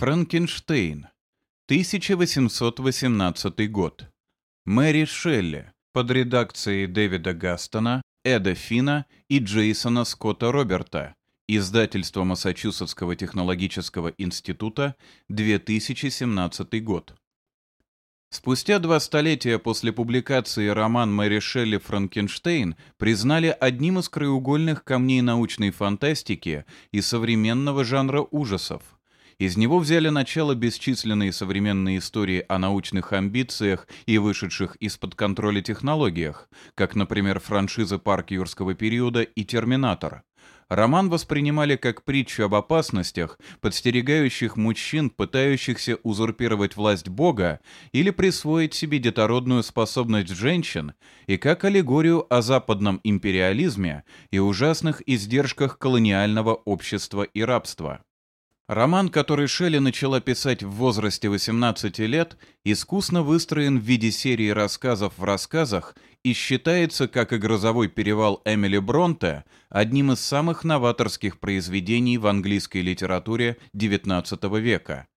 Франкенштейн. 1818 год. Мэри Шелли под редакцией Дэвида Гастона, Эда Фина и Джейсона Скотта Роберта. Издательство Массачусетского технологического института, 2017 год. Спустя два столетия после публикации роман Мэри Шелли «Франкенштейн» признали одним из краеугольных камней научной фантастики и современного жанра ужасов. Из него взяли начало бесчисленные современные истории о научных амбициях и вышедших из-под контроля технологиях, как, например, франшизы «Парк юрского периода» и «Терминатор». Роман воспринимали как притчу об опасностях, подстерегающих мужчин, пытающихся узурпировать власть Бога или присвоить себе детородную способность женщин, и как аллегорию о западном империализме и ужасных издержках колониального общества и рабства. Роман, который Шелли начала писать в возрасте 18 лет, искусно выстроен в виде серии рассказов в рассказах и считается, как и «Грозовой перевал» Эмили Бронте, одним из самых новаторских произведений в английской литературе XIX века.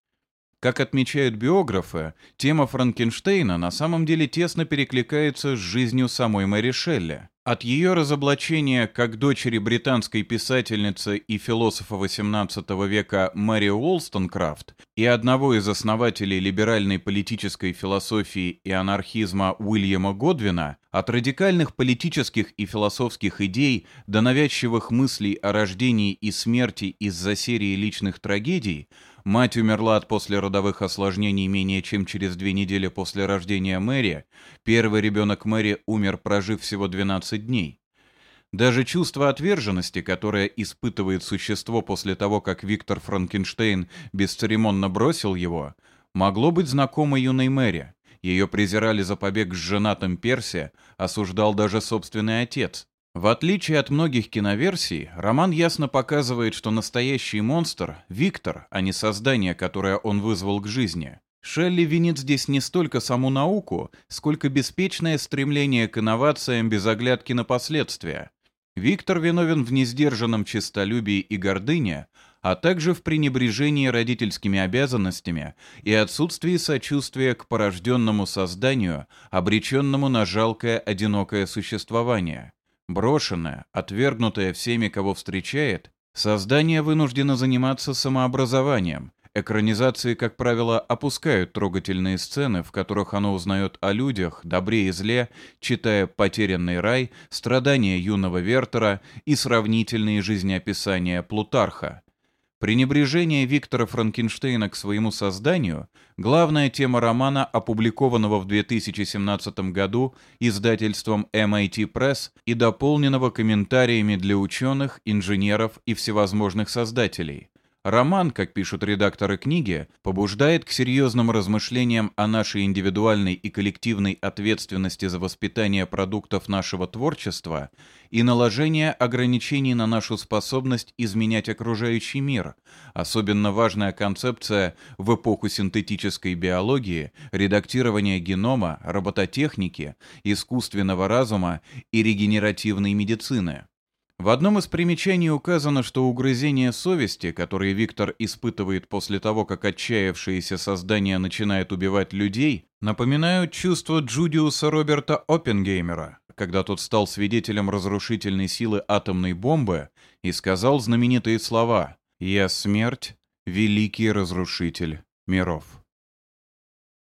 Как отмечают биографы, тема Франкенштейна на самом деле тесно перекликается с жизнью самой Мэри Шелли. От ее разоблачения как дочери британской писательницы и философа XVIII века Мэри Уолстонкрафт и одного из основателей либеральной политической философии и анархизма Уильяма Годвина, от радикальных политических и философских идей до навязчивых мыслей о рождении и смерти из-за серии личных трагедий, Мать умерла от послеродовых осложнений менее чем через две недели после рождения Мэри. Первый ребенок Мэри умер, прожив всего 12 дней. Даже чувство отверженности, которое испытывает существо после того, как Виктор Франкенштейн бесцеремонно бросил его, могло быть знакомо юной Мэри. Ее презирали за побег с женатым Перси, осуждал даже собственный отец. В отличие от многих киноверсий, роман ясно показывает, что настоящий монстр — Виктор, а не создание, которое он вызвал к жизни. Шелли винит здесь не столько саму науку, сколько беспечное стремление к инновациям без оглядки на последствия. Виктор виновен в несдержанном честолюбии и гордыне, а также в пренебрежении родительскими обязанностями и отсутствии сочувствия к порожденному созданию, обреченному на жалкое одинокое существование. Брошенное, отвергнутое всеми, кого встречает, создание вынуждено заниматься самообразованием. Экранизации, как правило, опускают трогательные сцены, в которых оно узнает о людях, добре и зле, читая «Потерянный рай», «Страдания юного Вертера» и сравнительные жизнеописания Плутарха. Пренебрежение Виктора Франкенштейна к своему созданию – главная тема романа, опубликованного в 2017 году издательством MIT Press и дополненного комментариями для ученых, инженеров и всевозможных создателей. Роман, как пишут редакторы книги, побуждает к серьезным размышлениям о нашей индивидуальной и коллективной ответственности за воспитание продуктов нашего творчества и наложение ограничений на нашу способность изменять окружающий мир. Особенно важная концепция в эпоху синтетической биологии, редактирования генома, робототехники, искусственного разума и регенеративной медицины. В одном из примечаний указано, что угрызения совести, которые Виктор испытывает после того, как отчаявшиеся создания начинают убивать людей, напоминают чувство Джудиуса Роберта Оппенгеймера, когда тот стал свидетелем разрушительной силы атомной бомбы и сказал знаменитые слова «Я смерть, великий разрушитель миров».